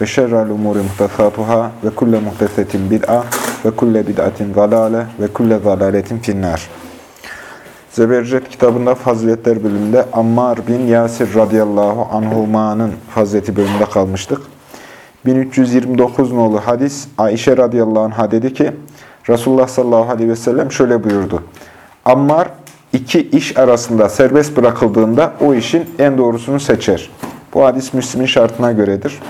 ve şerrel umuri muhtesatuhâ ve kulle muhtesetin bid'a ve kulle bid'atin zalâle ve kulle zalâletin finnâr. Zebercet kitabında faziletler bölümünde Ammar bin Yasir radıyallahu anhuma'nın fazileti bölümünde kalmıştık. 1329 nolu hadis Ayşe radıyallahu anh'a dedi ki Resulullah sallallahu aleyhi ve sellem şöyle buyurdu. Ammar iki iş arasında serbest bırakıldığında o işin en doğrusunu seçer. Bu hadis Müslim'in şartına göredir.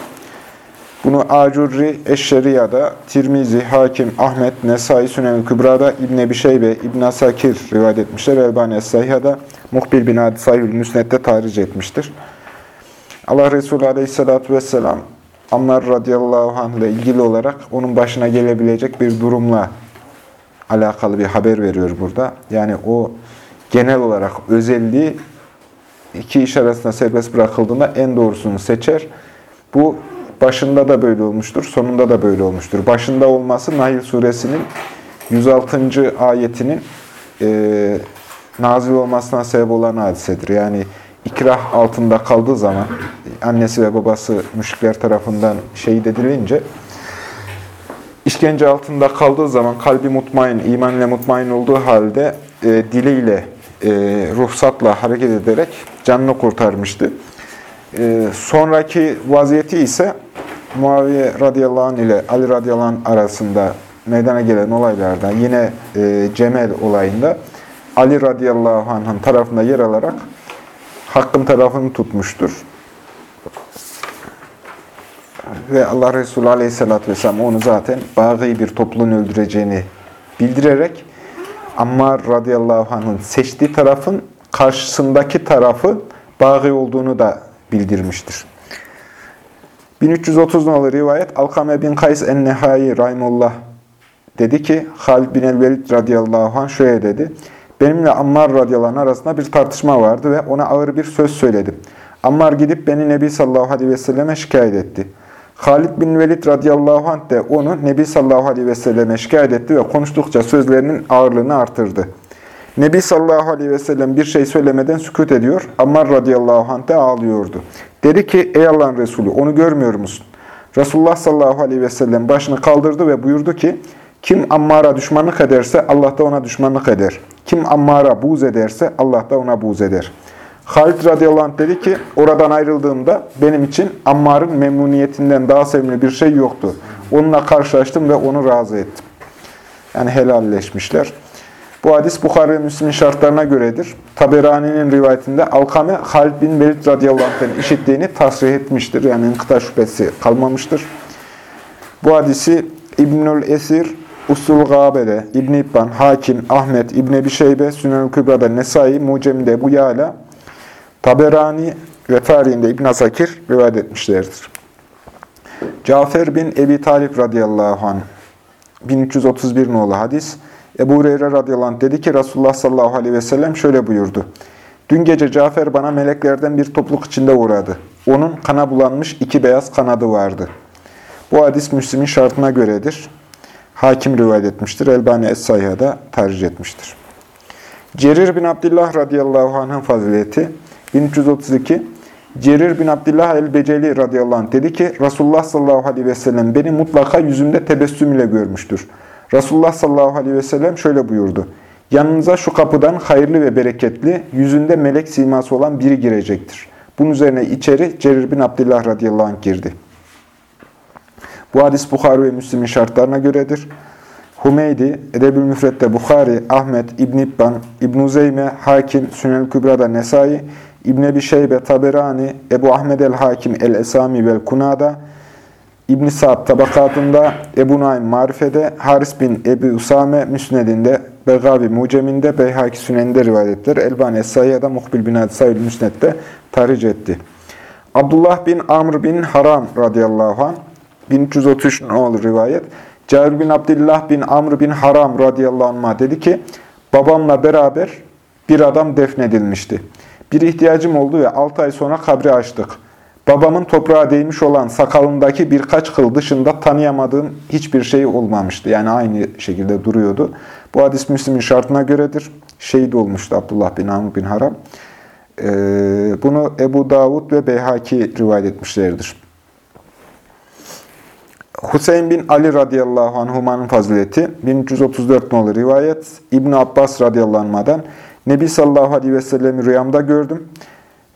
Bunu Acurri, Eşşeriya'da, Tirmizi, Hakim, Ahmet, Nesai, Sünen-i Kübra'da, İbn Ebi Şeybe, İbn Asakir rivayet etmişler. Elbani Es-Sahiha'da, Muhbil bin Adi Sahihül Müsned'de tahric etmiştir. Allah Resulü Aleyhisselatü Vesselam, Ammar radıyallahu anh ile ilgili olarak onun başına gelebilecek bir durumla alakalı bir haber veriyor burada. Yani o genel olarak özelliği iki iş arasında serbest bırakıldığında en doğrusunu seçer. Bu başında da böyle olmuştur, sonunda da böyle olmuştur. Başında olması Nahil suresinin 106. ayetinin e, nazil olmasına sebep olan hadisedir. Yani ikrah altında kaldığı zaman, annesi ve babası müşrikler tarafından şehit edilince, işkence altında kaldığı zaman kalbi mutmain, iman mutmain olduğu halde e, diliyle, e, ruhsatla hareket ederek canını kurtarmıştı. E, sonraki vaziyeti ise Muaviye radıyallahu ile Ali radıyallahu arasında meydana gelen olaylarda yine e, Cemel olayında Ali radıyallahu anh'ın tarafında yer alarak hakkın tarafını tutmuştur. Ve Allah Resulü aleyhissalatü vesselam onu zaten bağı bir topluluğun öldüreceğini bildirerek Ammar radıyallahu anh'ın seçtiği tarafın karşısındaki tarafı bağı olduğunu da bildirmiştir. 1330 nolu rivayet Alkame bin Kays en-Nehai Rahimullah dedi ki Halid bin el-Velid radıyallahu anh şöyle dedi. Benimle Ammar radıyallahu arasında bir tartışma vardı ve ona ağır bir söz söyledim. Ammar gidip beni Nebi sallallahu aleyhi ve selleme şikayet etti. Halid bin Velid radıyallahu anh de onu Nebi sallallahu aleyhi ve selleme şikayet etti ve konuştukça sözlerinin ağırlığını artırdı. Nebi sallallahu aleyhi ve sellem bir şey söylemeden sükut ediyor. Ammar radıyallahu anh de ağlıyordu. Dedi ki ey Allah'ın Resulü onu görmüyor musun? Resulullah sallallahu aleyhi ve sellem başını kaldırdı ve buyurdu ki kim Ammar'a düşmanlık ederse Allah da ona düşmanlık eder. Kim Ammar'a buğz ederse Allah da ona buğz eder. Halid radıyallahu anh dedi ki oradan ayrıldığımda benim için Ammar'ın memnuniyetinden daha sevimli bir şey yoktu. Onunla karşılaştım ve onu razı ettim. Yani helalleşmişler. Bu hadis Bukhari ve Müslim'in şartlarına göredir. Taberani'nin rivayetinde Alkame Halid bin Velid radıyallahu anh'ın işittiğini tasrih etmiştir. Yani inkıta şüphesi kalmamıştır. Bu hadisi İbnül Esir, Usul Gabe'de, İbn İbban, Hakim, Ahmet, İbn Ebi Şeybe, Sünnel Kübra'da, Nesai, Mucem'de bu Yala, Taberani ve tarihinde İbn Asakir rivayet etmişlerdir. Cafer bin Ebi Talip radıyallahu anh 1331 nolu hadis. Ebu Hureyre radıyallahu dedi ki Resulullah sallallahu aleyhi ve sellem şöyle buyurdu. Dün gece Cafer bana meleklerden bir topluluk içinde uğradı. Onun kana bulanmış iki beyaz kanadı vardı. Bu hadis Müslim'in şartına göredir. Hakim rivayet etmiştir. Elbani Es-Sayha'da tercih etmiştir. Cerir bin Abdullah radıyallahu anh'ın fazileti 1332 Cerir bin Abdullah el-Beceli radıyallahu anh dedi ki Resulullah sallallahu aleyhi ve sellem beni mutlaka yüzümde tebessüm ile görmüştür. Resulullah sallallahu aleyhi ve sellem şöyle buyurdu. Yanınıza şu kapıdan hayırlı ve bereketli, yüzünde melek siması olan biri girecektir. Bunun üzerine içeri Cerir bin Abdullah radıyallahu anh girdi. Bu hadis Bukhari ve Müslim'in şartlarına göredir. Humeydi, Edebül Müfret'te Bukhari, Ahmet, İbn İbban, İbn Uzeyme, Hakim, Sünel Kübra'da Nesai, İbn Ebi Şeybe, Taberani, Ebu Ahmed el-Hakim el-Esami vel Kunada, İbn Sa'd tabakatında, Ebu Naim Marife'de, Haris bin Ebi Usame Müsned'inde, Begavi Mucem'inde, Beyhaki Sünen'inde rivayet ettiler. Elbani Es-Sahiyya'da Muhbil bin Adi Sayyid Müsned'de tahric etti. Abdullah bin Amr bin Haram radıyallahu anh, 1333 oğlu rivayet. Cabir bin Abdullah bin Amr bin Haram radıyallahu anh dedi ki, babamla beraber bir adam defnedilmişti. Bir ihtiyacım oldu ve 6 ay sonra kabri açtık. Babamın toprağa değmiş olan sakalındaki birkaç kıl dışında tanıyamadığım hiçbir şey olmamıştı. Yani aynı şekilde duruyordu. Bu hadis Müslim'in şartına göredir. Şehit olmuştu Abdullah bin Amr bin Haram. Ee, bunu Ebu Davud ve Beyhaki rivayet etmişlerdir. Hüseyin bin Ali radıyallahu anhumanın fazileti 1334 nolu rivayet İbn Abbas radıyallahu anh'dan Nebi sallallahu aleyhi ve sellemi rüyamda gördüm.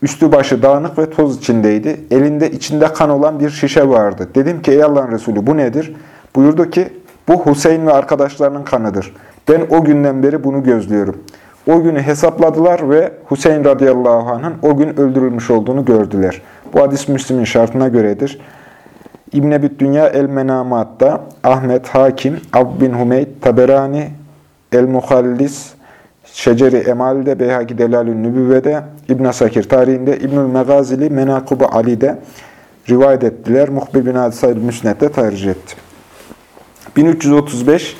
Üstü başı dağınık ve toz içindeydi. Elinde içinde kan olan bir şişe vardı. Dedim ki ey Allah'ın Resulü bu nedir? Buyurdu ki bu Hüseyin ve arkadaşlarının kanıdır. Ben o günden beri bunu gözlüyorum. O günü hesapladılar ve Hüseyin radıyallahu anh'ın o gün öldürülmüş olduğunu gördüler. Bu hadis Müslim'in şartına göredir. İbn Ebi Dünya El-Menamat'ta Ahmet Hakim, Ab bin Humeyd, Taberani, El-Muhallis, Şeceri Emal'de, Beyhaki Delalül Nübüvve'de, İbn Sakir tarihinde, İbnül Megazili, Menakubu Ali'de rivayet ettiler. Muhbir bin Hadisayl Müsnet'te tercih etti. 1335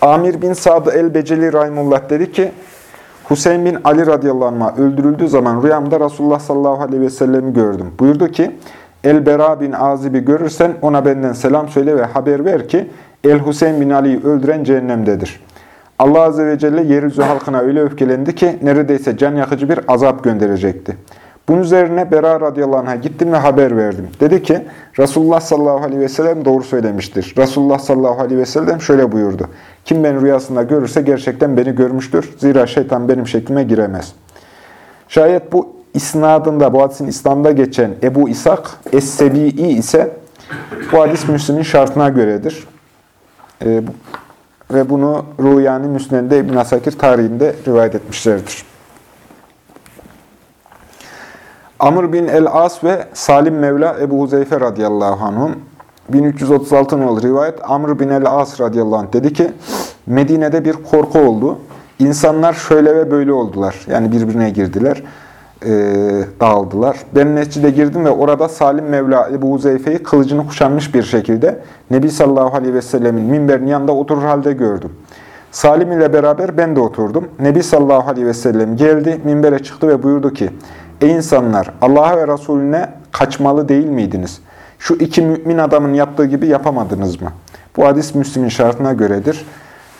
Amir bin Sad el-Beceli Rahimullah dedi ki, Hüseyin bin Ali radıyallahu anh öldürüldüğü zaman rüyamda Resulullah sallallahu aleyhi ve sellemi gördüm. Buyurdu ki, El-Bera bin Azib'i görürsen ona benden selam söyle ve haber ver ki, El-Hüseyin bin Ali'yi öldüren cehennemdedir. Allah Azze ve Celle yeryüzü halkına öyle öfkelendi ki neredeyse can yakıcı bir azap gönderecekti. Bunun üzerine Bera radıyallahu anh'a gittim ve haber verdim. Dedi ki Resulullah sallallahu aleyhi ve sellem doğru söylemiştir. Resulullah sallallahu aleyhi ve sellem şöyle buyurdu. Kim beni rüyasında görürse gerçekten beni görmüştür. Zira şeytan benim şeklime giremez. Şayet bu isnadında, bu hadisin İslam'da geçen Ebu İshak Es-Sebi'i ise bu hadis Müslim'in şartına göredir. Ee, ve bunu Ruyani Müsned'de İbn Asakir tarihinde rivayet etmişlerdir. Amr bin el-As ve Salim Mevla Ebu Huzeyfe radıyallahu anhum 1336 nolu rivayet Amr bin el-As radıyallahu anh dedi ki Medine'de bir korku oldu. İnsanlar şöyle ve böyle oldular. Yani birbirine girdiler e, dağıldılar. Ben mescide girdim ve orada Salim Mevla Ebu Uzeyfe'yi kılıcını kuşanmış bir şekilde Nebi sallallahu aleyhi ve sellemin minberinin yanında oturur halde gördüm. Salim ile beraber ben de oturdum. Nebi sallallahu aleyhi ve sellem geldi, minbere çıktı ve buyurdu ki, Ey insanlar! Allah'a ve Resulüne kaçmalı değil miydiniz? Şu iki mümin adamın yaptığı gibi yapamadınız mı? Bu hadis Müslim'in şartına göredir.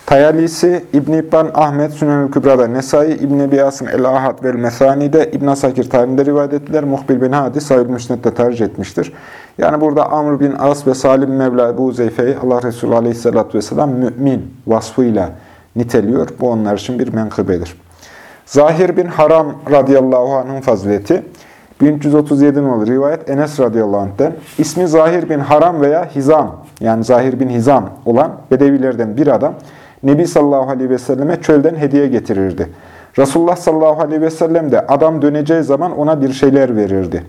Tayalisi, İbn İbban, Ahmet, Sünenül Kübra'da, Nesai, İbn Ebi Asım, El-Ahad ve El-Mesani'de, İbn Sakir tarihinde rivayet ettiler. Muhbil bin Hadi, Sahib Müsnet'te tercih etmiştir. Yani burada Amr bin As ve Salim Mevla Ebu Zeyfe'yi Allah Resulü Aleyhisselatü Vesselam mümin vasfıyla niteliyor. Bu onlar için bir menkıbedir. Zahir bin Haram radıyallahu anh'ın fazileti, 1337 olur rivayet Enes radıyallahu anh'ten. İsmi Zahir bin Haram veya Hizam, yani Zahir bin Hizam olan Bedevilerden bir adam, Nebi sallallahu aleyhi ve selleme çölden hediye getirirdi. Resulullah sallallahu aleyhi ve sellem de adam döneceği zaman ona bir şeyler verirdi.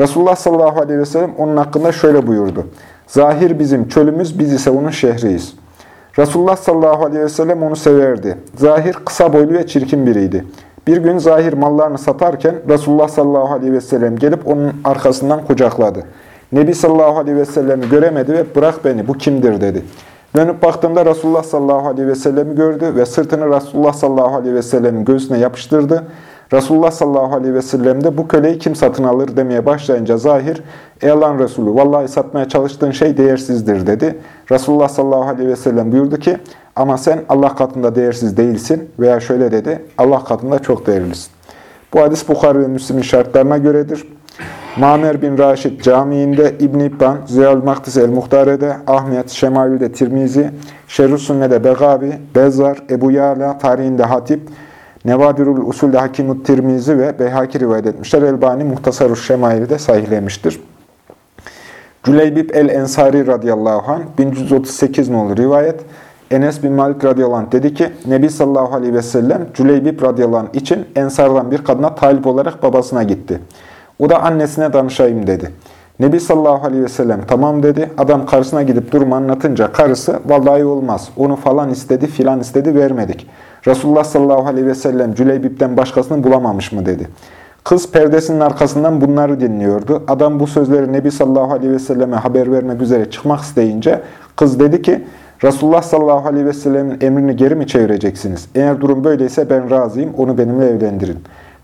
Resulullah sallallahu aleyhi ve sellem onun hakkında şöyle buyurdu. Zahir bizim çölümüz, biz ise onun şehriyiz. Resulullah sallallahu aleyhi ve sellem onu severdi. Zahir kısa boylu ve çirkin biriydi. Bir gün Zahir mallarını satarken Resulullah sallallahu aleyhi ve sellem gelip onun arkasından kucakladı. Nebi sallallahu aleyhi ve sellemi göremedi ve bırak beni bu kimdir dedi. Dönüp baktığımda Resulullah sallallahu aleyhi ve sellemi gördü ve sırtını Resulullah sallallahu aleyhi ve sellemin göğsüne yapıştırdı. Resulullah sallallahu aleyhi ve sellem de bu köleyi kim satın alır demeye başlayınca zahir, Ey Allah'ın Resulü vallahi satmaya çalıştığın şey değersizdir dedi. Resulullah sallallahu aleyhi ve sellem buyurdu ki ama sen Allah katında değersiz değilsin veya şöyle dedi Allah katında çok değerlisin. Bu hadis Bukhari ve Müslim'in şartlarına göredir. Mamer bin Raşid Camii'nde, İbn-i İbban, Ziyal Maktis el-Muhtare'de, Ahmet, Şemail'de Tirmizi, Şerru Sünne'de Begavi, Bezzar, Ebu Yala, tarihinde Hatip, Nevadirul Usul'de Hakimut Tirmizi ve Beyhaki rivayet etmişler. Elbani Muhtasarus Şemail'i de sahihlemiştir. Cüleybib el-Ensari radıyallahu anh, 1138 nolu rivayet, Enes bin Malik radıyallahu anh dedi ki, Nebi sallallahu aleyhi ve sellem Cüleybib radıyallahu anh için Ensar'dan bir kadına talip olarak babasına gitti. O da annesine danışayım dedi. Nebi sallallahu aleyhi ve sellem tamam dedi. Adam karısına gidip durumu anlatınca karısı vallahi olmaz. Onu falan istedi filan istedi vermedik. Resulullah sallallahu aleyhi ve sellem Cüleybip'ten başkasını bulamamış mı dedi. Kız perdesinin arkasından bunları dinliyordu. Adam bu sözleri Nebi sallallahu aleyhi ve selleme haber vermek üzere çıkmak isteyince kız dedi ki Resulullah sallallahu aleyhi ve sellemin emrini geri mi çevireceksiniz? Eğer durum böyleyse ben razıyım, onu benimle evlendirin.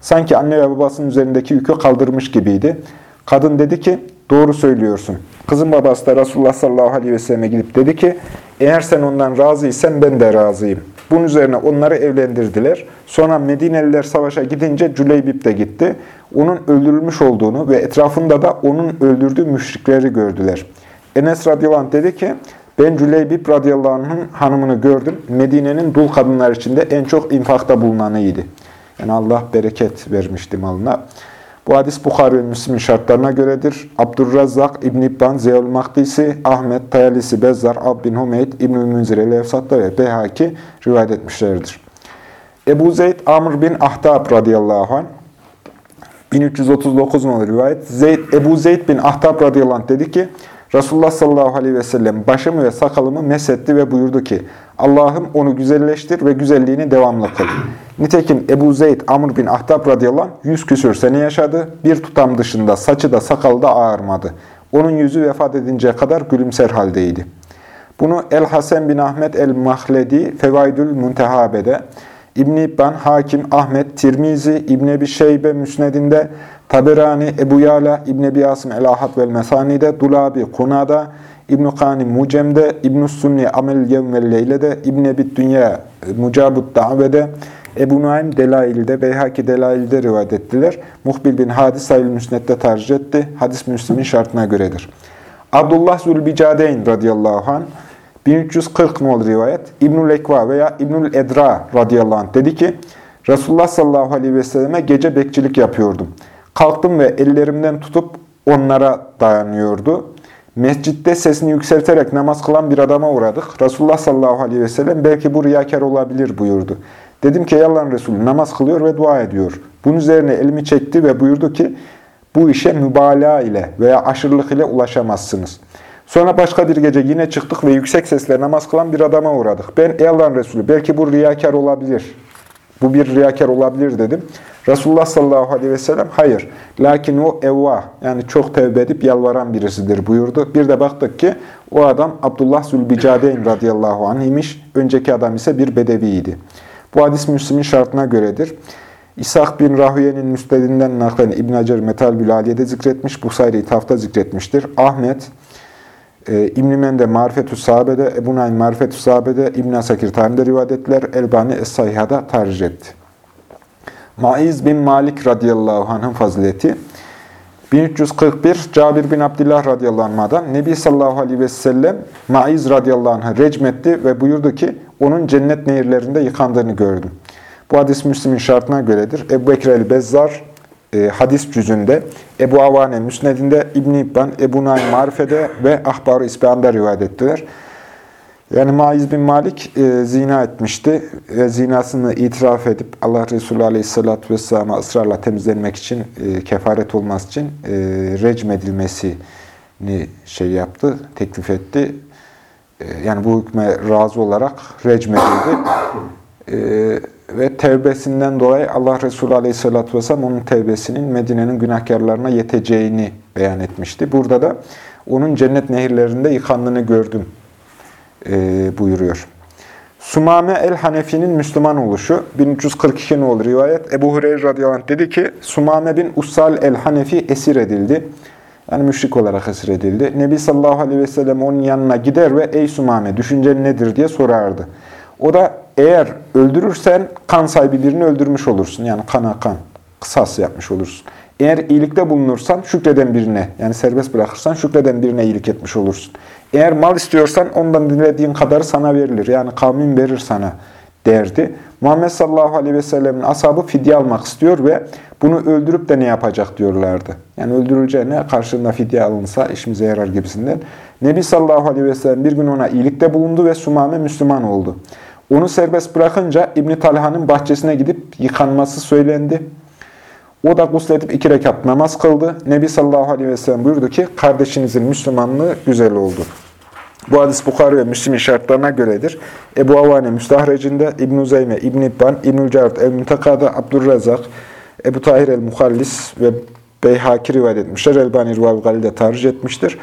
Sanki anne ve babasının üzerindeki yükü kaldırmış gibiydi. Kadın dedi ki, doğru söylüyorsun. Kızın babası da Resulullah sallallahu aleyhi ve selleme gidip dedi ki, eğer sen ondan razıysan ben de razıyım. Bunun üzerine onları evlendirdiler. Sonra Medineliler savaşa gidince Cüleybip de gitti. Onun öldürülmüş olduğunu ve etrafında da onun öldürdüğü müşrikleri gördüler. Enes radıyallahu anh dedi ki, ben Cüleybip radıyallahu anh'ın hanımını gördüm. Medine'nin dul kadınlar içinde en çok infakta bulunanıydı. Yani Allah bereket vermişti malına. Bu hadis Bukhari ve Müslim'in şartlarına göredir. Abdurrazzak, İbn İbban, Zeyul Mahdisi, Ahmet, Tayalisi, Bezzar, Ab bin Hümeyd, İbn-i Münzir, Levsat'ta ve Beyhaki rivayet etmişlerdir. Ebu Zeyd Amr bin Ahtab radıyallahu anh 1339 numaralı rivayet. Zeyd, Ebu Zeyd bin Ahtab radıyallahu anh dedi ki, Resulullah sallallahu aleyhi ve sellem başımı ve sakalımı mesetti ve buyurdu ki, Allah'ım onu güzelleştir ve güzelliğini devamlı kıl. Nitekim Ebu Zeyd Amr bin Ahtab radıyallahu anh 100 küsür sene yaşadı. Bir tutam dışında saçı da sakalı da ağarmadı. Onun yüzü vefat edinceye kadar gülümser haldeydi. Bunu El-Hasen bin Ahmet el-Mahledi Fevaidül Muntehabe'de, İbn-i İbban, Hakim, Ahmet, Tirmizi, İbn-i Şeybe Müsned'inde, Taberani, Ebu Yala, İbn-i Ebi Asım El-Ahad vel Mesani'de, Dulabi, Kuna'da, İbn-i Kani Mucem'de, İbn-i Sunni Amel Yevmel Leyle'de, İbn-i Ebi Dünya Mucabut Dave'de, Ebu Nuaym Delail'de, Beyhaki Delail'de rivayet ettiler. Muhbil bin Hadis Sayıl Müsned'de tercih etti. Hadis Müslim'in şartına göredir. Abdullah Zülbicadeyn radıyallahu anh 1340 nol rivayet İbnül Ekva veya İbnül Edra radıyallahu anh dedi ki Resulullah sallallahu aleyhi ve selleme gece bekçilik yapıyordum. Kalktım ve ellerimden tutup onlara dayanıyordu. Mescitte sesini yükselterek namaz kılan bir adama uğradık. Resulullah sallallahu aleyhi ve sellem belki bu riyakar olabilir buyurdu. Dedim ki yalan Resulü namaz kılıyor ve dua ediyor. Bunun üzerine elimi çekti ve buyurdu ki bu işe mübalağa ile veya aşırılık ile ulaşamazsınız. Sonra başka bir gece yine çıktık ve yüksek sesle namaz kılan bir adama uğradık. Ben ey Allah'ın Resulü belki bu riyakar olabilir. Bu bir riyakar olabilir dedim. Resulullah sallallahu aleyhi ve sellem hayır. Lakin o evva yani çok tevbe edip yalvaran birisidir buyurdu. Bir de baktık ki o adam Abdullah Zülbicadeyn radıyallahu anh imiş. Önceki adam ise bir bedeviydi. Bu hadis Müslim'in şartına göredir. İshak bin Rahüye'nin müstedinden naklen İbn Hacer Metal Bülaliye'de zikretmiş. Busayri İtaf'ta zikretmiştir. Ahmet, e, İbn-i Mende Marifetü Sahabe'de, Ebu Naim Marifetü Sahabe'de, İbn-i Asakir Tanrı'da rivayet ettiler. Elbani Es-Sayha'da tercih etti. Maiz bin Malik radıyallahu anh'ın fazileti. 1341 Cabir bin Abdullah radıyallahu anh'dan Nebi sallallahu aleyhi ve sellem Maiz radıyallahu anh'ı recmetti ve buyurdu ki onun cennet nehirlerinde yıkandığını gördüm. Bu hadis Müslim'in şartına göredir. Ebu Bekir el-Bezzar e, hadis cüzünde, Ebu Avane Müsned'inde, İbn-i İbban, Ebu Naim Marife'de ve Ahbar-ı İsbehan'da rivayet ettiler. Yani Maiz bin Malik e, zina etmişti ve zinasını itiraf edip Allah Resulü Aleyhisselatü Vesselam'a ısrarla temizlenmek için, e, kefaret olması için e, recm edilmesini şey yaptı, teklif etti. E, yani bu hükme razı olarak recm edildi. E, ve tevbesinden dolayı Allah Resulü Aleyhisselatü Vesselam onun tevbesinin Medine'nin günahkarlarına yeteceğini beyan etmişti. Burada da onun cennet nehirlerinde yıkandığını gördüm e, buyuruyor. Sumame el-Hanefi'nin Müslüman oluşu 1342 nolu rivayet. Ebu Hureyre radıyallahu anh dedi ki Sumame bin Ussal el-Hanefi esir edildi. Yani müşrik olarak esir edildi. Nebi sallallahu aleyhi ve sellem onun yanına gider ve ey Sumame düşüncen nedir diye sorardı. O da eğer öldürürsen kan sahibi birini öldürmüş olursun. Yani kana kan, kısas yapmış olursun. Eğer iyilikte bulunursan şükreden birine, yani serbest bırakırsan şükreden birine iyilik etmiş olursun. Eğer mal istiyorsan ondan dilediğin kadarı sana verilir. Yani kavmin verir sana derdi. Muhammed sallallahu aleyhi ve sellemin ashabı fidye almak istiyor ve bunu öldürüp de ne yapacak diyorlardı. Yani öldürüleceğine karşılığında fidye alınsa işimize yarar gibisinden. Nebi sallallahu aleyhi ve sellem bir gün ona iyilikte bulundu ve Sumame Müslüman oldu. Onu serbest bırakınca İbn Talha'nın bahçesine gidip yıkanması söylendi. O da gusledip iki rekat namaz kıldı. Nebi sallallahu aleyhi ve sellem buyurdu ki, kardeşinizin Müslümanlığı güzel oldu. Bu hadis Bukhari ve Müslim'in şartlarına göredir. Ebu Avane Müstahrecinde, İbn-i Zeyme, İbn-i İbban, İbn-i Cavit, El-Müntakada, Abdurrazak, Ebu Tahir el-Muhallis ve Beyhaki rivayet etmişler. Elbani Rivayet de tercih etmiştir.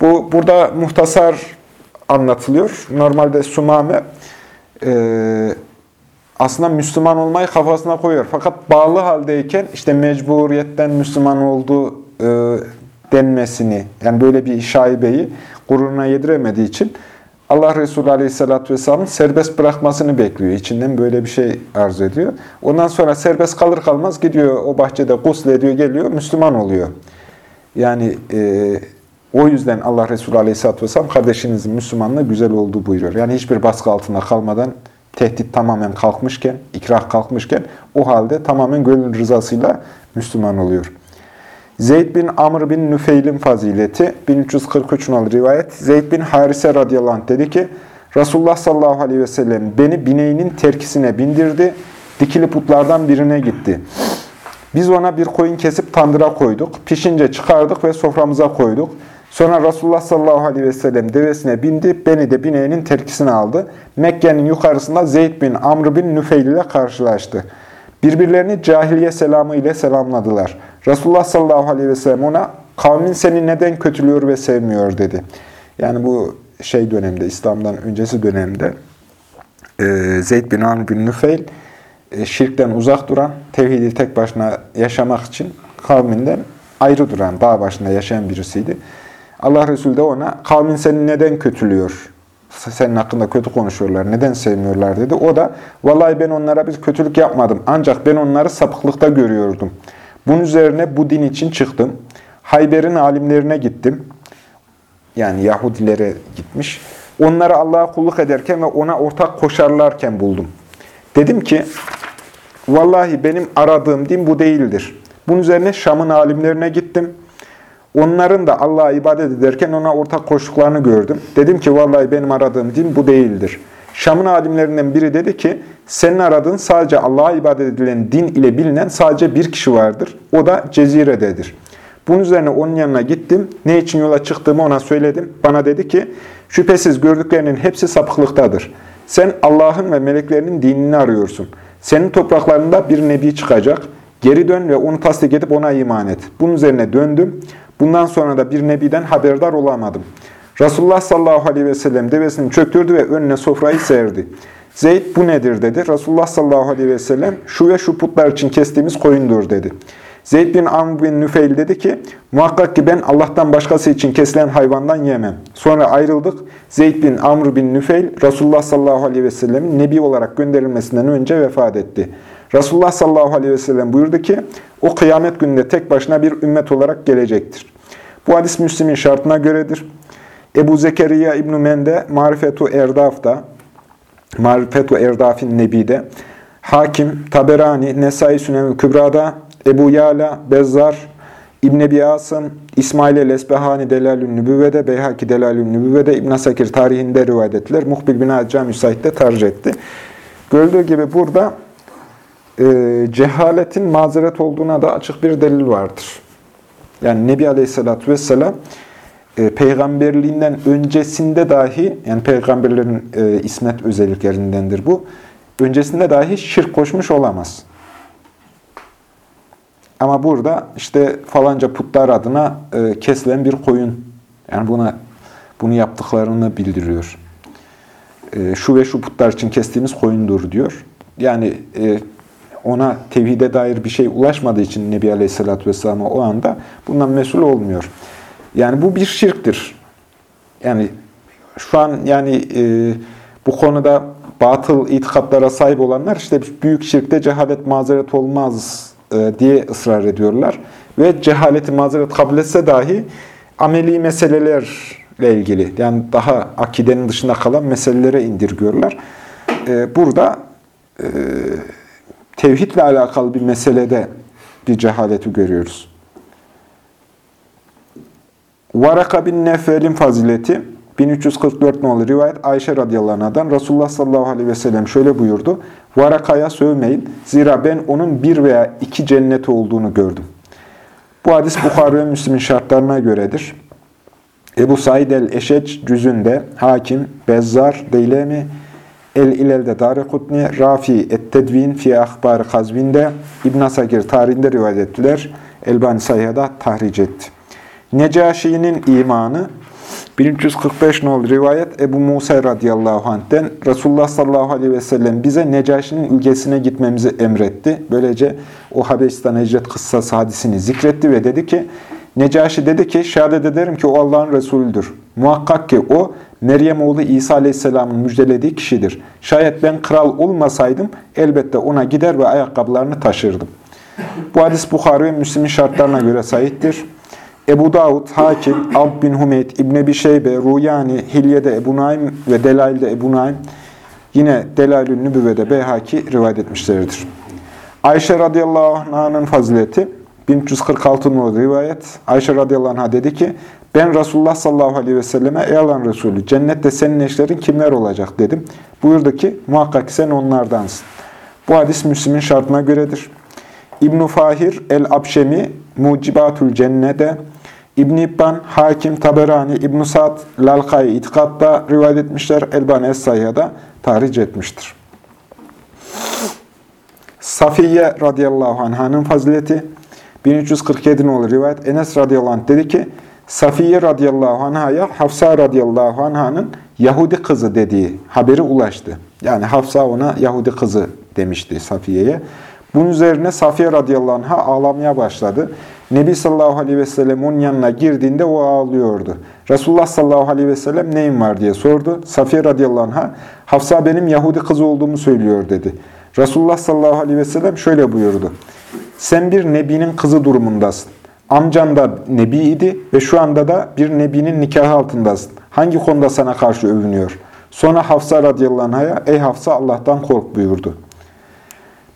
Bu burada muhtasar anlatılıyor. Normalde Sumame e, aslında Müslüman olmayı kafasına koyuyor. Fakat bağlı haldeyken işte mecburiyetten Müslüman olduğu e, denmesini, yani böyle bir şaibeyi gururuna yediremediği için Allah Resulü Aleyhisselatü Vesselam'ın serbest bırakmasını bekliyor. İçinden böyle bir şey arz ediyor. Ondan sonra serbest kalır kalmaz gidiyor o bahçede ediyor, geliyor, Müslüman oluyor. Yani e, o yüzden Allah Resulü Aleyhisselatü Vesselam kardeşinizin Müslümanlığı güzel olduğu buyuruyor. Yani hiçbir baskı altında kalmadan tehdit tamamen kalkmışken, ikrah kalkmışken o halde tamamen gönül rızasıyla Müslüman oluyor. Zeyd bin Amr bin Nüfeyl'in fazileti 1343 nol rivayet. Zeyd bin Harise radıyallahu anh dedi ki Resulullah sallallahu aleyhi ve sellem beni bineğinin terkisine bindirdi. Dikili putlardan birine gitti. Biz ona bir koyun kesip tandıra koyduk. Pişince çıkardık ve soframıza koyduk. Sonra Resulullah sallallahu aleyhi ve sellem devesine bindi. Beni de bineğinin terkisine aldı. Mekke'nin yukarısında Zeyd bin Amr bin Nüfeyl ile karşılaştı. Birbirlerini cahiliye selamı ile selamladılar. Resulullah sallallahu aleyhi ve sellem ona kavmin seni neden kötülüyor ve sevmiyor dedi. Yani bu şey dönemde, İslam'dan öncesi dönemde e, Zeyd bin Amr bin Nüfeyl e, şirkten uzak duran, tevhidi tek başına yaşamak için kavminden ayrı duran, dağ başında yaşayan birisiydi. Allah Resulü de ona kavmin seni neden kötülüyor? Senin hakkında kötü konuşuyorlar. Neden sevmiyorlar dedi. O da vallahi ben onlara bir kötülük yapmadım. Ancak ben onları sapıklıkta görüyordum. Bunun üzerine bu din için çıktım. Hayber'in alimlerine gittim. Yani Yahudilere gitmiş. Onları Allah'a kulluk ederken ve ona ortak koşarlarken buldum. Dedim ki, vallahi benim aradığım din bu değildir. Bunun üzerine Şam'ın alimlerine gittim. Onların da Allah'a ibadet ederken ona ortak koştuklarını gördüm. Dedim ki vallahi benim aradığım din bu değildir. Şam'ın alimlerinden biri dedi ki senin aradığın sadece Allah'a ibadet edilen din ile bilinen sadece bir kişi vardır. O da Cezire'dedir. Bunun üzerine onun yanına gittim. Ne için yola çıktığımı ona söyledim. Bana dedi ki şüphesiz gördüklerinin hepsi sapıklıktadır. Sen Allah'ın ve meleklerinin dinini arıyorsun. Senin topraklarında bir nebi çıkacak. Geri dön ve onu tasdik edip ona iman et. Bunun üzerine döndüm. Bundan sonra da bir nebiden haberdar olamadım. Resulullah sallallahu aleyhi ve sellem devesini çöktürdü ve önüne sofrayı serdi. Zeyd bu nedir dedi. Resulullah sallallahu aleyhi ve sellem şu ve şu putlar için kestiğimiz koyundur dedi. Zeyd bin Amr bin Nüfeil dedi ki, muhakkak ki ben Allah'tan başkası için kesilen hayvandan yemem. Sonra ayrıldık. Zeyd bin Amr bin Nüfeil, Resulullah sallallahu aleyhi ve sellemin nebi olarak gönderilmesinden önce vefat etti. Resulullah sallallahu aleyhi ve sellem buyurdu ki, o kıyamet gününde tek başına bir ümmet olarak gelecektir. Bu hadis Müslim'in şartına göredir. Ebu Zekeriya İbn-i Mende, Marifetu Erdaf'da, Marifetu Erdaf'in Nebi'de, Hakim, Taberani, Nesai Sünev Kübra'da, Ebu Yala, Bezzar, İbn Ebi Asım, İsmail el-Esbehani Delalün Nübüvve'de, Beyhaki Delalün Nübüvve'de, İbn Sakir tarihinde rivayet ettiler. Muhbil bin Hacca Müsait'te tercih etti. Gördüğü gibi burada e, cehaletin mazeret olduğuna da açık bir delil vardır. Yani Nebi Aleyhisselatü Vesselam e, peygamberliğinden öncesinde dahi, yani peygamberlerin e, ismet özelliklerindendir bu, öncesinde dahi şirk koşmuş olamaz. Ama burada işte falanca putlar adına e, kesilen bir koyun, yani buna bunu yaptıklarını bildiriyor. E, şu ve şu putlar için kestiğimiz koyundur diyor. Yani ona tevhide dair bir şey ulaşmadığı için Nebi Aleyhisselatü Vesselam'a o anda bundan mesul olmuyor. Yani bu bir şirktir. Yani şu an yani e, bu konuda batıl itikatlara sahip olanlar işte büyük şirkte cehalet mazeret olmaz e, diye ısrar ediyorlar. Ve cehaleti mazeret kabul etse dahi ameli meselelerle ilgili yani daha akidenin dışında kalan meselelere indirgiyorlar. E, burada e, tevhidle alakalı bir meselede bir cehaleti görüyoruz. Varaka bin Nefel'in fazileti 1344 nolu rivayet Ayşe radıyallahu anh'dan Resulullah sallallahu aleyhi ve sellem şöyle buyurdu. Varaka'ya sövmeyin. Zira ben onun bir veya iki cenneti olduğunu gördüm. Bu hadis Bukhari ve Müslim'in şartlarına göredir. Ebu Said el-Eşeç cüzünde Hakim, Bezzar, Deylemi, El-İlel'de Darekutni, Rafi Et-Tedvin fi Akbar Kazvin'de, İbn Asakir tarihinde rivayet ettiler. Elbani Sayha'da tahric etti. Necaşi'nin imanı 1345 nol rivayet Ebu Musa radıyallahu anh'ten Resulullah sallallahu aleyhi ve sellem bize Necaşi'nin ülkesine gitmemizi emretti. Böylece o Habeşistan hicret kıssası hadisini zikretti ve dedi ki Necaşi dedi ki şehadet ederim ki o Allah'ın Resulüdür. Muhakkak ki o Meryem oğlu İsa aleyhisselamın müjdelediği kişidir. Şayet ben kral olmasaydım elbette ona gider ve ayakkabılarını taşırdım. Bu hadis Bukhari ve Müslim'in şartlarına göre sahiptir. Ebu Davud, Hakim, Ab bin Humeyd, İbn Ebi Şeybe, Ruyani, Hilye'de Ebu Naim ve Delail'de Ebu Naim yine Delail-ü Nübüvve'de Beyhaki rivayet etmişlerdir. Ayşe radıyallahu anh'ın fazileti 1346 numaralı rivayet. Ayşe radıyallahu anh dedi ki ben Resulullah sallallahu aleyhi ve selleme ey Allah'ın Resulü cennette senin eşlerin kimler olacak dedim. Buyurdu ki muhakkak sen onlardansın. Bu hadis Müslim'in şartına göredir. İbn-i Fahir el-Abşemi Mucibatül Cennede İbn İbban, Hakim, Taberani, İbn Sa'd, Lalkai İtikad'da rivayet etmişler. Elbani Es-Sayya'da tahric etmiştir. Safiye radıyallahu anh'ın fazileti 1347 olur rivayet. Enes radıyallahu anh dedi ki Safiye radıyallahu anh'a Hafsa radıyallahu anh'ın Yahudi kızı dediği haberi ulaştı. Yani Hafsa ona Yahudi kızı demişti Safiye'ye. Bunun üzerine Safiye radıyallahu anh'a ağlamaya başladı. Nebi sallallahu aleyhi ve sellem onun yanına girdiğinde o ağlıyordu. Resulullah sallallahu aleyhi ve sellem neyin var diye sordu. Safiye radıyallahu anh'a Hafsa benim Yahudi kızı olduğumu söylüyor dedi. Resulullah sallallahu aleyhi ve sellem şöyle buyurdu. Sen bir nebinin kızı durumundasın. Amcan da nebiydi ve şu anda da bir nebinin nikahı altındasın. Hangi konuda sana karşı övünüyor? Sonra Hafsa radıyallahu anh'a ey Hafsa Allah'tan kork buyurdu.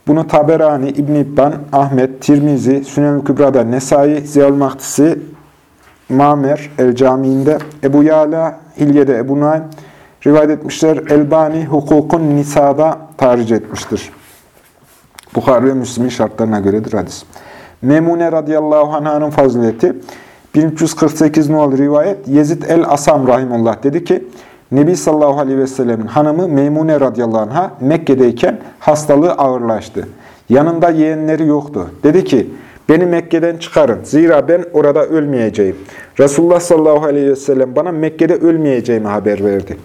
Bunu Taberani, İbn İbban, Ahmet, Tirmizi, Sünen-i Kübra'da Nesai, Ziyal Mahdisi, Mamer, El Camii'nde, Ebu Yala, Hilye'de Ebu Naim rivayet etmişler. Elbani, Hukukun Nisa'da tahric etmiştir. Bukhari ve Müslim'in şartlarına göredir hadis. Memune radıyallahu anh'ın fazileti 1348 numaralı rivayet Yezid el-Asam rahimullah dedi ki Nebi sallallahu aleyhi ve sellemin hanımı Meymune radıyallahu anh'a Mekke'deyken hastalığı ağırlaştı. Yanında yeğenleri yoktu. Dedi ki, beni Mekke'den çıkarın. Zira ben orada ölmeyeceğim. Resulullah sallallahu aleyhi ve sellem bana Mekke'de ölmeyeceğimi haber verdi.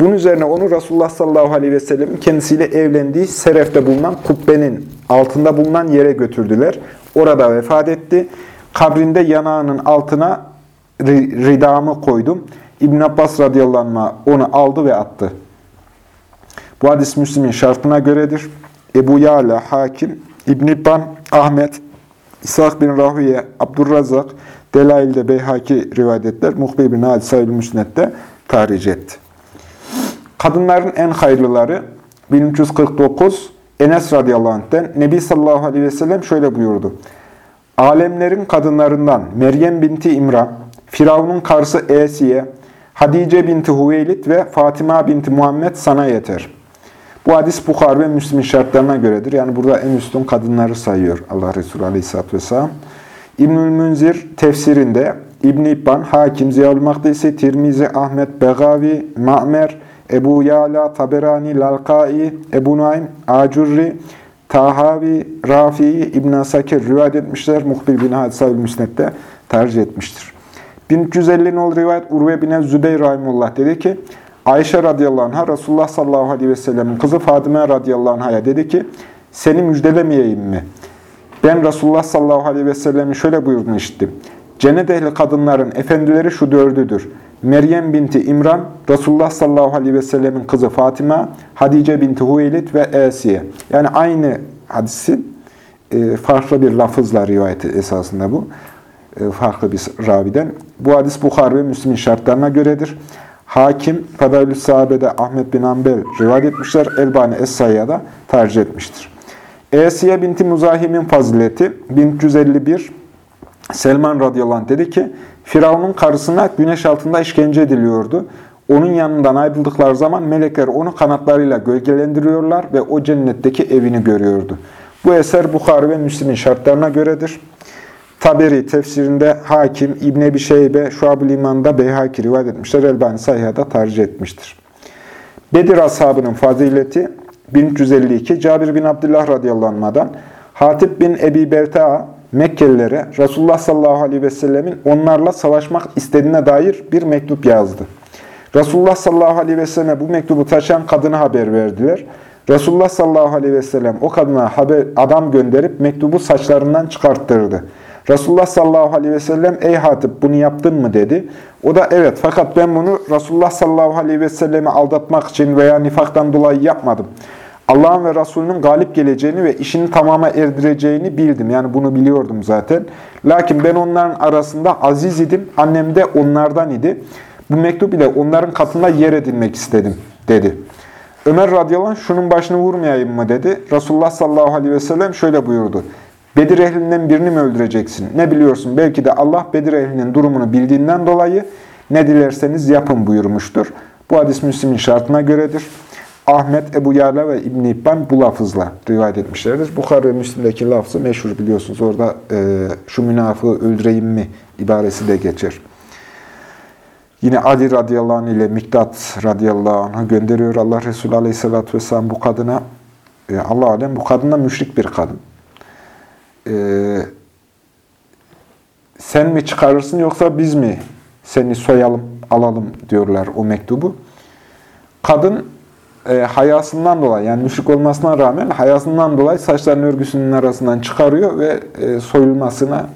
Bunun üzerine onu Resulullah sallallahu aleyhi ve sellemin kendisiyle evlendiği Seref'te bulunan kubbenin altında bulunan yere götürdüler. Orada vefat etti. Kabrinde yanağının altına ridamı koydum. İbn Abbas radıyallahu onu aldı ve attı. Bu hadis Müslim'in şartına göredir. Ebu Yala, Hakim, İbn İbban, Ahmet, İshak bin Rahüye, Abdurrazak, Delail'de Beyhaki rivayet ettiler. Muhbir bin Hadi Sahibi Müsnet'te tahric etti. Kadınların en hayırlıları 1349 Enes radıyallahu anh'ten Nebi sallallahu aleyhi ve sellem şöyle buyurdu. Alemlerin kadınlarından Meryem binti İmran, Firavun'un karısı Esiye, Hadice binti Hüveylid ve Fatima binti Muhammed sana yeter. Bu hadis Bukhar ve Müslim şartlarına göredir. Yani burada en üstün kadınları sayıyor Allah Resulü Aleyhisselatü Vesselam. İbnül Münzir tefsirinde İbn-i İbban, Hakim, Ziyal Makdisi, Tirmizi, Ahmet, Begavi, Ma'mer, Ebu Yala, Taberani, Lalkai, Ebu Naim, Acurri, Tahavi, Rafi'i, İbn Asakir rivayet etmişler. Muhbir bin Hadisa-ül Müsnet'te tercih etmiştir. 1350 nol rivayet Urve bin Zübeyir Rahimullah dedi ki, Ayşe radıyallahu anh'a Resulullah sallallahu aleyhi ve sellem'in kızı Fadime radıyallahu anh'a dedi ki, seni müjdelemeyeyim mi? Ben Resulullah sallallahu aleyhi ve sellem'in şöyle buyurduğunu işittim. Cennet ehli kadınların efendileri şu dördüdür. Meryem binti İmran, Resulullah sallallahu aleyhi ve sellemin kızı Fatima, Hadice binti Huveylid ve Esiye. Yani aynı hadisin e, farklı bir lafızla rivayeti esasında bu. E, farklı bir raviden. Bu hadis Bukhar ve Müslim'in şartlarına göredir. Hakim, Fadailü Sahabe'de Ahmet bin Ambel rivayet etmişler. Elbani Es-Sayya'da tercih etmiştir. Esiye binti Muzahim'in fazileti 1351 Selman radıyallahu anh dedi ki, Firavun'un karısına güneş altında işkence ediliyordu. Onun yanından ayrıldıkları zaman melekler onu kanatlarıyla gölgelendiriyorlar ve o cennetteki evini görüyordu. Bu eser Bukhari ve Müslim'in şartlarına göredir. Taberi tefsirinde Hakim, İbn Ebi Şeybe, Şuab-ül İman'da Beyhaki rivayet etmişler. Elbani Sahiha'da tercih etmiştir. Bedir ashabının fazileti 1352 Cabir bin Abdullah radıyallahu anh'dan Hatip bin Ebi Berta'a Mekkelilere Resulullah sallallahu aleyhi ve sellemin onlarla savaşmak istediğine dair bir mektup yazdı. Resulullah sallallahu aleyhi ve selleme bu mektubu taşıyan kadına haber verdiler. Resulullah sallallahu aleyhi ve sellem o kadına haber, adam gönderip mektubu saçlarından çıkarttırdı. Resulullah sallallahu aleyhi ve sellem ey Hatip bunu yaptın mı dedi. O da evet fakat ben bunu Resulullah sallallahu aleyhi ve sellemi aldatmak için veya nifaktan dolayı yapmadım. Allah'ın ve Resulünün galip geleceğini ve işini tamama erdireceğini bildim. Yani bunu biliyordum zaten. Lakin ben onların arasında aziz idim. Annem de onlardan idi. Bu mektup ile onların katında yer edinmek istedim dedi. Ömer radıyallahu anh şunun başını vurmayayım mı dedi. Resulullah sallallahu aleyhi ve sellem şöyle buyurdu. Bedir ehlinden birini mi öldüreceksin? Ne biliyorsun? Belki de Allah Bedir ehlinin durumunu bildiğinden dolayı ne dilerseniz yapın buyurmuştur. Bu hadis Müslim'in şartına göredir. Ahmet, Ebu Yala ve İbn İbban bu lafızla rivayet etmişlerdir. Bukhara ve Müslim'deki lafzı meşhur biliyorsunuz. Orada e, şu münafığı öldüreyim mi ibaresi de geçer. Yine Ali radıyallahu anh ile Miktat radıyallahu anh'ı gönderiyor Allah Resulü aleyhissalatü vesselam bu kadına. E, Allah alem bu kadın da müşrik bir kadın. E, sen mi çıkarırsın yoksa biz mi seni soyalım, alalım diyorlar o mektubu. Kadın e, hayasından dolayı yani müşrik olmasına rağmen hayasından dolayı saçların örgüsünün arasından çıkarıyor ve e, soyulmasına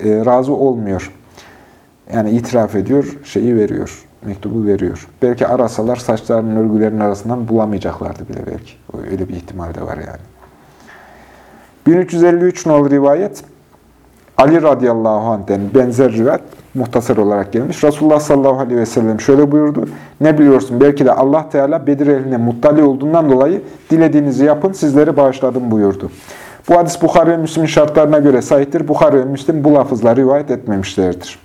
e, razı olmuyor. Yani itiraf ediyor, şeyi veriyor, mektubu veriyor. Belki arasalar saçlarının örgülerinin arasından bulamayacaklardı bile belki. Öyle bir ihtimal de var yani. 1353 nol rivayet Ali radıyallahu anh'den benzer rivayet muhtasar olarak gelmiş. Resulullah sallallahu aleyhi ve sellem şöyle buyurdu. Ne biliyorsun? Belki de Allah Teala Bedir eline muttali olduğundan dolayı dilediğinizi yapın, sizleri bağışladım buyurdu. Bu hadis Bukhari ve Müslim'in şartlarına göre sahiptir. Bukhari ve Müslim bu lafızla rivayet etmemişlerdir.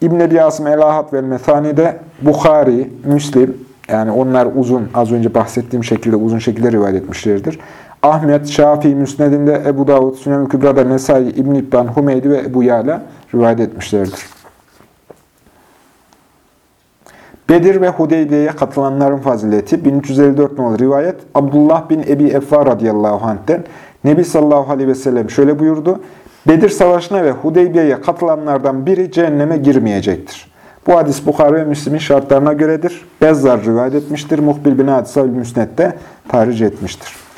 İbn-i Ebi Asım El-Ahat ve Methani'de Bukhari, Müslim, yani onlar uzun, az önce bahsettiğim şekilde uzun şekilde rivayet etmişlerdir. Ahmet, Şafii, Müsned'inde Ebu Davud, Sünnel-i Kübra'da Nesai, İbn-i İbban, Humeydi ve Ebu Yala rivayet etmişlerdir. Bedir ve Hudeybiye'ye katılanların fazileti 1354 numaralı rivayet Abdullah bin Ebi Effa radıyallahu anh'ten Nebi sallallahu aleyhi ve sellem şöyle buyurdu. Bedir Savaşı'na ve Hudeybiye'ye katılanlardan biri cehenneme girmeyecektir. Bu hadis Bukhara ve Müslim'in şartlarına göredir. Bezzar rivayet etmiştir. Muhbil bin Hadisa Müsned'de tahric etmiştir.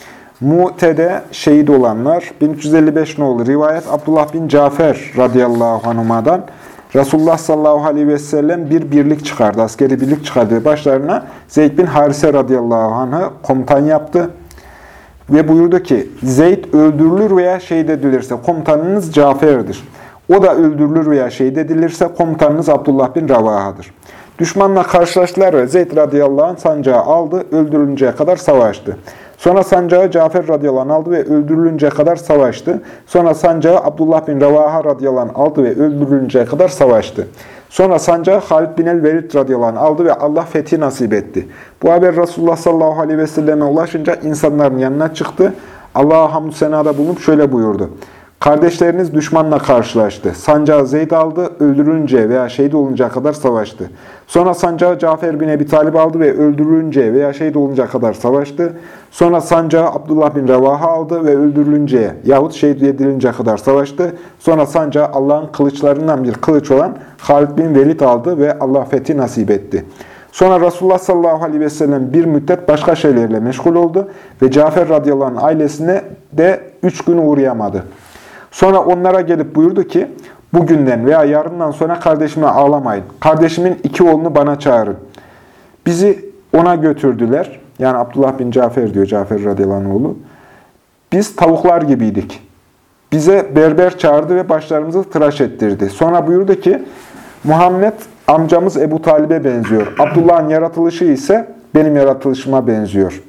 Mu'tede şehit olanlar 1355 nolu rivayet Abdullah bin Cafer radıyallahu anhuma'dan Resulullah sallallahu aleyhi ve sellem bir birlik çıkardı, askeri birlik çıkardı. Başlarına Zeyd bin Harise radıyallahu anh'ı komutan yaptı. Ve buyurdu ki, Zeyd öldürülür veya şehit edilirse komutanınız Cafer'dir. O da öldürülür veya şehit edilirse komutanınız Abdullah bin Ravaha'dır. Düşmanla karşılaştılar ve Zeyd radıyallahu anh sancağı aldı, öldürülünceye kadar savaştı. Sonra sancağı Cafer radıyallahu anh aldı ve öldürülünceye kadar savaştı. Sonra sancağı Abdullah bin Ravaha radıyallahu anh aldı ve öldürülünceye kadar savaştı. Sonra sancağı Halid bin el-Velid radıyallahu anh aldı ve Allah fethi nasip etti. Bu haber Resulullah sallallahu aleyhi ve selleme ulaşınca insanların yanına çıktı. Allah'a hamdü senada bulunup şöyle buyurdu. Kardeşleriniz düşmanla karşılaştı. Sancağı Zeyd aldı, öldürülünce veya şehit oluncaya kadar savaştı. Sonra sancağı Cafer bin Ebi Talib aldı ve öldürülünce veya şehit oluncaya kadar savaştı. Sonra sancağı Abdullah bin Revaha aldı ve öldürülünceye yahut şehit edilinceye kadar savaştı. Sonra sancağı Allah'ın kılıçlarından bir kılıç olan Halid bin Velid aldı ve Allah fethi nasip etti. Sonra Resulullah sallallahu aleyhi ve sellem bir müddet başka şeylerle meşgul oldu ve Cafer radıyallahu anh ailesine de üç gün uğrayamadı. Sonra onlara gelip buyurdu ki, bugünden veya yarından sonra kardeşime ağlamayın. Kardeşimin iki oğlunu bana çağırın. Bizi ona götürdüler. Yani Abdullah bin Cafer diyor, Cafer radıyallahu oğlu. Biz tavuklar gibiydik. Bize berber çağırdı ve başlarımızı tıraş ettirdi. Sonra buyurdu ki, Muhammed amcamız Ebu Talib'e benziyor. Abdullah'ın yaratılışı ise benim yaratılışıma benziyor.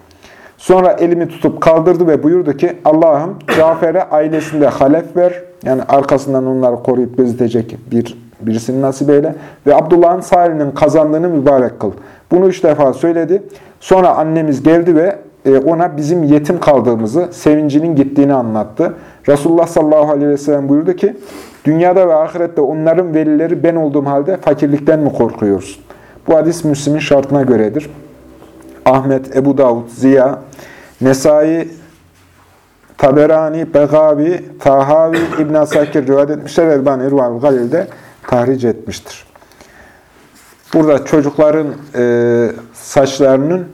Sonra elimi tutup kaldırdı ve buyurdu ki Allah'ım Cafer'e ailesinde halef ver. Yani arkasından onları koruyup gözetecek bir birisini nasip eyle. Ve Abdullah'ın sahilinin kazandığını mübarek kıl. Bunu üç defa söyledi. Sonra annemiz geldi ve e, ona bizim yetim kaldığımızı, sevincinin gittiğini anlattı. Resulullah sallallahu aleyhi ve sellem buyurdu ki, dünyada ve ahirette onların velileri ben olduğum halde fakirlikten mi korkuyorsun? Bu hadis Müslim'in şartına göredir. Ahmet, Ebu Davud, Ziya, Nesai, Taberani, Begavi, Tahavi, İbn Asakir rivayet etmişler. Elbani Irval Galil'de tahric etmiştir. Burada çocukların e, saçlarının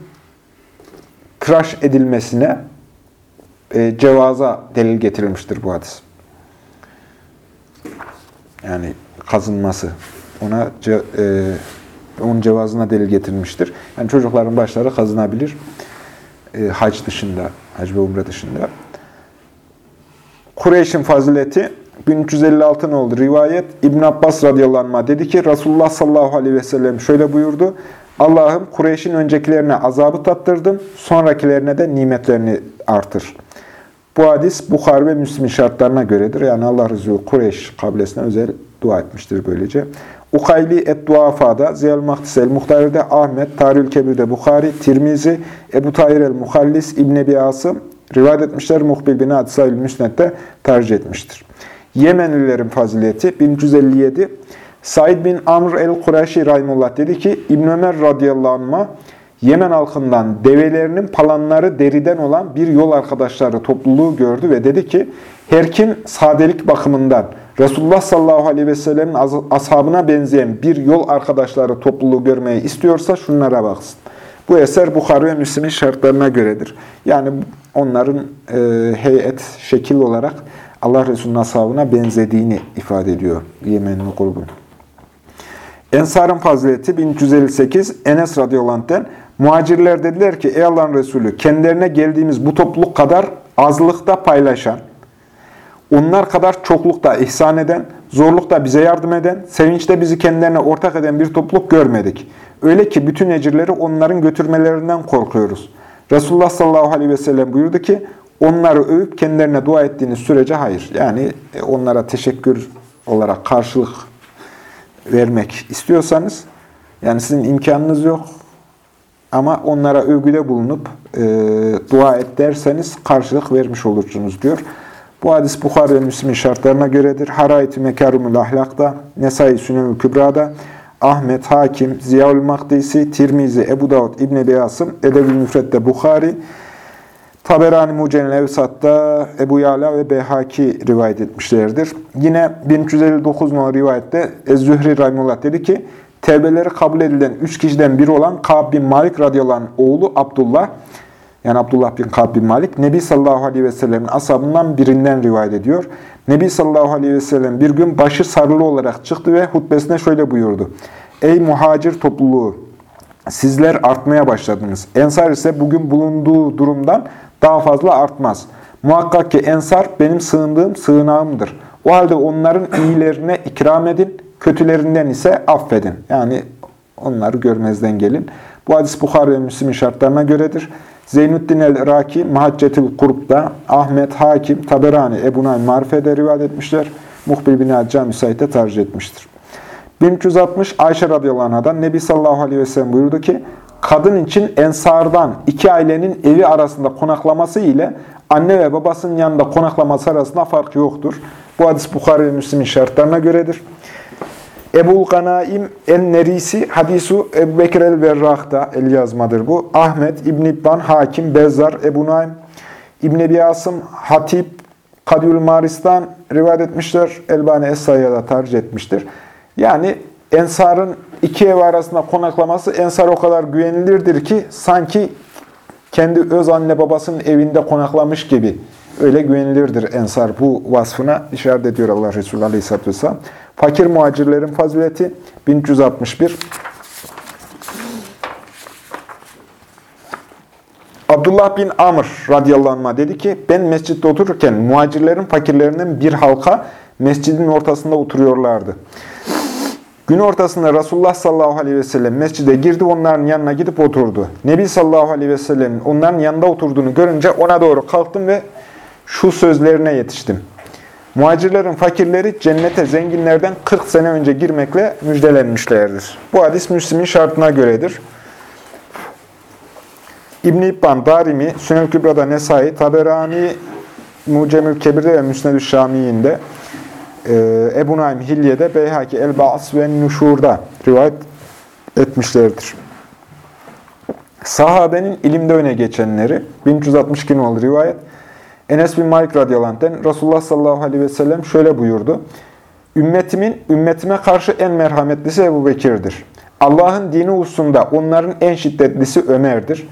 tıraş edilmesine e, cevaza delil getirilmiştir bu hadis. Yani kazınması. Ona e, onun cevazına delil getirilmiştir. Yani çocukların başları kazınabilir. E, hac dışında, hac ve umre dışında. Kureyş'in fazileti 1356 oldu rivayet. İbn Abbas radıyallahu anh dedi ki Resulullah sallallahu aleyhi ve sellem şöyle buyurdu. Allah'ım Kureyş'in öncekilerine azabı tattırdım, sonrakilerine de nimetlerini artır. Bu hadis Bukhari ve Müslim şartlarına göredir. Yani Allah Resulü Kureyş kabilesine özel dua etmiştir böylece. Ukayli et-Duafa'da, Ziyal Mahdis el-Muhtarir'de, Ahmet, Tarih-ül Kebir'de Bukhari, Tirmizi, Ebu Tahir el-Muhallis, İbn Ebi Asım rivayet etmişler. Muhbil bin Hadisayül Müsnet'te tercih etmiştir. Yemenlilerin fazileti 1357 Said bin Amr el-Kureşi Rahimullah dedi ki İbn Ömer radıyallahu anh'a Yemen halkından develerinin palanları deriden olan bir yol arkadaşları topluluğu gördü ve dedi ki her kim sadelik bakımından Resulullah sallallahu aleyhi ve sellemin ashabına benzeyen bir yol arkadaşları topluluğu görmeyi istiyorsa şunlara baksın. Bu eser Bukhari ve Müslim'in şartlarına göredir. Yani onların e, heyet, şekil olarak Allah Resulü'nün ashabına benzediğini ifade ediyor Yemenli grubun. Ensar'ın fazileti 1358 Enes radıyallahu anh'ten muhacirler dediler ki ey Allah'ın Resulü kendilerine geldiğimiz bu topluluk kadar azlıkta paylaşan, onlar kadar çoklukta ihsan eden, zorlukta bize yardım eden, sevinçte bizi kendilerine ortak eden bir topluluk görmedik. Öyle ki bütün ecirleri onların götürmelerinden korkuyoruz. Resulullah sallallahu aleyhi ve sellem buyurdu ki, onları övüp kendilerine dua ettiğiniz sürece hayır. Yani e, onlara teşekkür olarak karşılık vermek istiyorsanız, yani sizin imkanınız yok ama onlara övgüde bulunup e, dua et derseniz karşılık vermiş olursunuz diyor. Bu hadis Bukhari ve Müslim'in şartlarına göredir. Harayet-i Mekarumul Ahlak'ta, Nesai Sünenül Kübra'da, Ahmet, Hakim, Ziyaül Makdisi, Tirmizi, Ebu Davud, İbn-i Beyasım, Edeb-ül Müfret'te Bukhari, Taberani Mucenel Evsat'ta Ebu Yala ve Behaki rivayet etmişlerdir. Yine 1359 numaralı rivayette Ez-Zühri Rahimullah dedi ki, tevbeleri kabul edilen üç kişiden biri olan Ka'b bin Malik radıyallahu oğlu Abdullah, yani Abdullah bin Ka'b bin Malik, Nebi sallallahu aleyhi ve sellemin ashabından birinden rivayet ediyor. Nebi sallallahu aleyhi ve sellem bir gün başı sarılı olarak çıktı ve hutbesine şöyle buyurdu. Ey muhacir topluluğu! Sizler artmaya başladınız. Ensar ise bugün bulunduğu durumdan daha fazla artmaz. Muhakkak ki ensar benim sığındığım sığınağımdır. O halde onların iyilerine ikram edin, kötülerinden ise affedin. Yani onları görmezden gelin. Bu hadis Bukhari ve Müslim'in şartlarına göredir. Zeynüddin el-Raki, Mahaccetil Kurp'da, Ahmet Hakim, Taberani, Ebu Naim Marife'de rivayet etmişler. Muhbil bin Hacca müsaite tercih etmiştir. 1360 Ayşe radıyallahu anh'dan Nebi sallallahu aleyhi ve sellem buyurdu ki, kadın için ensardan iki ailenin evi arasında konaklaması ile anne ve babasının yanında konaklaması arasında fark yoktur. Bu hadis Bukhari ve Müslim'in şartlarına göredir. Ebul Ganaim en-Nerisi hadisu Ebu Bekir el-Verrah'da el yazmadır bu. Ahmet, İbn İbban, Hakim, Bezzar, Ebu Naim, İbn Ebi Asım, Hatip, Kadül Maris'tan rivayet etmişler. Elbani Es-Sayya'da tercih etmiştir. Yani Ensar'ın iki ev arasında konaklaması Ensar o kadar güvenilirdir ki sanki kendi öz anne babasının evinde konaklamış gibi öyle güvenilirdir Ensar. Bu vasfına işaret ediyor Allah Resulü Aleyhisselatü Vesselam. Fakir muhacirlerin fazileti 1361. Abdullah bin Amr radıyallahu dedi ki, ben mescitte otururken muhacirlerin fakirlerinin bir halka mescidin ortasında oturuyorlardı. Gün ortasında Resulullah sallallahu aleyhi ve sellem mescide girdi, onların yanına gidip oturdu. Nebi sallallahu aleyhi ve sellem'in onların yanında oturduğunu görünce ona doğru kalktım ve şu sözlerine yetiştim. Muhacirlerin fakirleri cennete zenginlerden 40 sene önce girmekle müjdelenmişlerdir. Bu hadis Müslim'in şartına göredir. İbn-i İbban, Darimi, Sünel Kübra'da Nesai, Taberani, Mucemül Kebir'de ve Müsned-ü Şami'inde, e, Ebu Naim Hilye'de, Beyhaki, El-Ba'as ve Nuşur'da rivayet etmişlerdir. Sahabenin ilimde öne geçenleri, 1362 nolu rivayet, Enes bin Malik radıyallahu Resulullah sallallahu aleyhi ve sellem şöyle buyurdu. Ümmetimin, ümmetime karşı en merhametlisi Ebu Bekir'dir. Allah'ın dini hususunda onların en şiddetlisi Ömer'dir.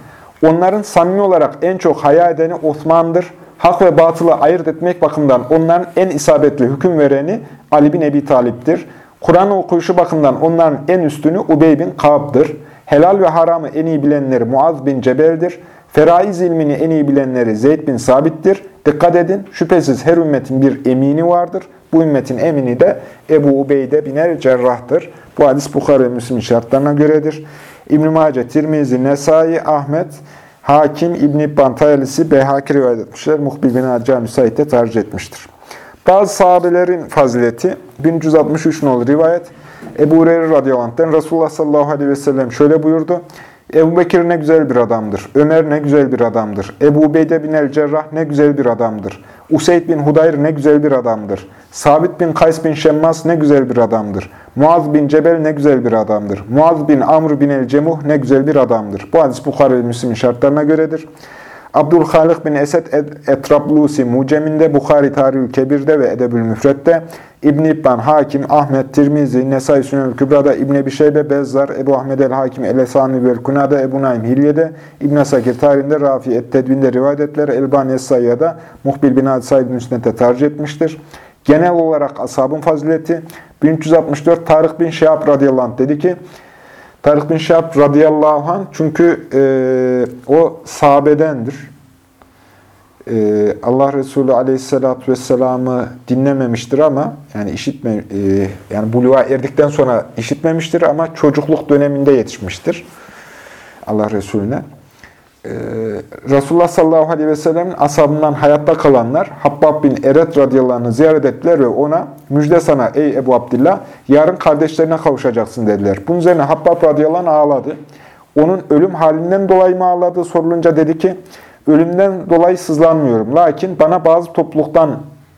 Onların samimi olarak en çok haya edeni Osman'dır. Hak ve batılı ayırt etmek bakımından onların en isabetli hüküm vereni Ali bin Ebi Talip'tir. Kur'an okuyuşu bakımından onların en üstünü Ubey bin Kab'dır. Helal ve haramı en iyi bilenleri Muaz bin Cebel'dir. Feraiz ilmini en iyi bilenleri Zeyd bin Sabit'tir. Dikkat edin, şüphesiz her ümmetin bir emini vardır. Bu ümmetin emini de Ebu Ubeyde biner Cerrah'tır. Bu hadis Bukhara ve Müslim şartlarına göredir. İbn-i Mace, Tirmizi, Nesai, Ahmet, Hakim, İbn-i İbban, Tayalisi, Beyhaki rivayet etmişler. Muhbil bin Acca müsaitte tercih etmiştir. Bazı sahabelerin fazileti 1363 nolu rivayet. Ebu Hureyre radıyallahu anh'ten Resulullah sallallahu aleyhi ve sellem şöyle buyurdu. Ebu Bekir ne güzel bir adamdır. Ömer ne güzel bir adamdır. Ebu Ubeyde bin el-Cerrah ne güzel bir adamdır. Useyd bin Hudayr ne güzel bir adamdır. Sabit bin Kays bin Şemmas ne güzel bir adamdır. Muaz bin Cebel ne güzel bir adamdır. Muaz bin Amr bin el-Cemuh ne güzel bir adamdır. Bu hadis Bukhara ve Müslim şartlarına göredir. Abdülhalik bin Esed Etrablusi Mucem'inde, Bukhari Tarihül Kebir'de ve Edebül Müfret'te, İbn İbban, Hakim, Ahmet, Tirmizi, Nesai Sünel Kübra'da, İbn Ebi Şeybe, Bezzar, Ebu Ahmed el-Hakim, El-Esami ve Kuna'da, Ebu Naim Hilye'de, İbn Sakir tarihinde, Rafi et-Tedvin'de rivayet ettiler, Elbani Es-Sayya'da, Muhbil bin Adi Said Müsnet'e tercih etmiştir. Genel olarak ashabın fazileti, 1364 Tarık bin Şehab radıyallahu anh dedi ki, Tarık bin Şahab radıyallahu anh çünkü e, o sahabedendir. E, Allah Resulü aleyhissalatü vesselam'ı dinlememiştir ama yani işitme e, yani buluğa erdikten sonra işitmemiştir ama çocukluk döneminde yetişmiştir. Allah Resulüne. Ee, Resulullah sallallahu aleyhi ve sellem'in ashabından hayatta kalanlar Habbab bin Eret radıyallahu ziyaret ettiler ve ona müjde sana ey Ebu Abdillah yarın kardeşlerine kavuşacaksın dediler. Bunun üzerine Habbab radıyallahu ağladı. Onun ölüm halinden dolayı mı ağladı sorulunca dedi ki ölümden dolayı sızlanmıyorum. Lakin bana bazı topluluktan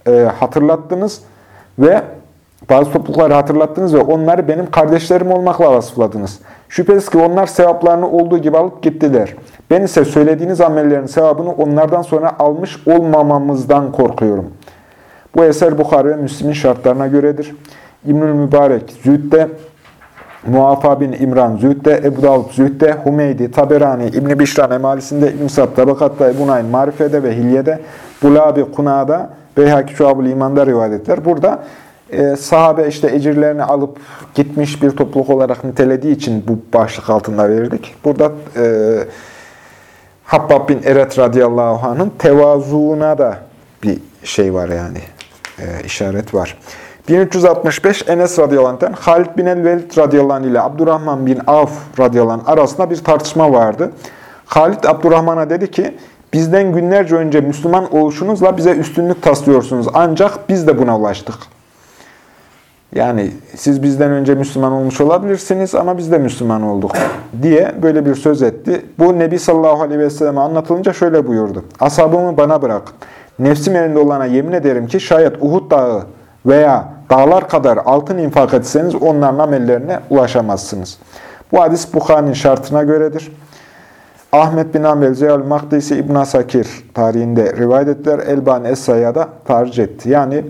e, hatırlattınız ve bazı toplulukları hatırlattınız ve onları benim kardeşlerim olmakla vasıfladınız. Şüphesiz ki onlar sevaplarını olduğu gibi alıp gittiler. Ben ise söylediğiniz amellerin sevabını onlardan sonra almış olmamamızdan korkuyorum. Bu eser Bukhara ve Müslim'in şartlarına göredir. İbnül Mübarek Zühd'de, Muafa bin İmran Zühd'de, Ebu Davud Zühd'de, Humeydi, Taberani, İbn-i Bişran Emalisi'nde, İbn-i Sad Tabakat'ta, Ebu Nayn Marife'de ve Hilye'de, Bulabi Kuna'da, Beyhaki Şuab-ı İman'da rivayet. Burada e, sahabe işte ecirlerini alıp gitmiş bir topluluk olarak nitelediği için bu başlık altında verdik. Burada e, Habbab bin Eret radıyallahu anh'ın tevazuuna da bir şey var yani, e, işaret var. 1365 Enes radıyallahu anh'ten Halid bin el-Velid radıyallahu anh ile Abdurrahman bin Avf radıyallahu anh arasında bir tartışma vardı. Halid Abdurrahman'a dedi ki, bizden günlerce önce Müslüman oluşunuzla bize üstünlük taslıyorsunuz. Ancak biz de buna ulaştık. Yani siz bizden önce Müslüman olmuş olabilirsiniz ama biz de Müslüman olduk diye böyle bir söz etti. Bu Nebi sallallahu aleyhi ve selleme anlatılınca şöyle buyurdu. Asabımı bana bırak. Nefsim elinde olana yemin ederim ki şayet Uhud dağı veya dağlar kadar altın infak etseniz onların amellerine ulaşamazsınız. Bu hadis Bukhari'nin şartına göredir. Ahmet bin Amel Zeyal Makdisi İbn Asakir tarihinde rivayet ettiler. Elban Es-Sayya'da tercih etti. Yani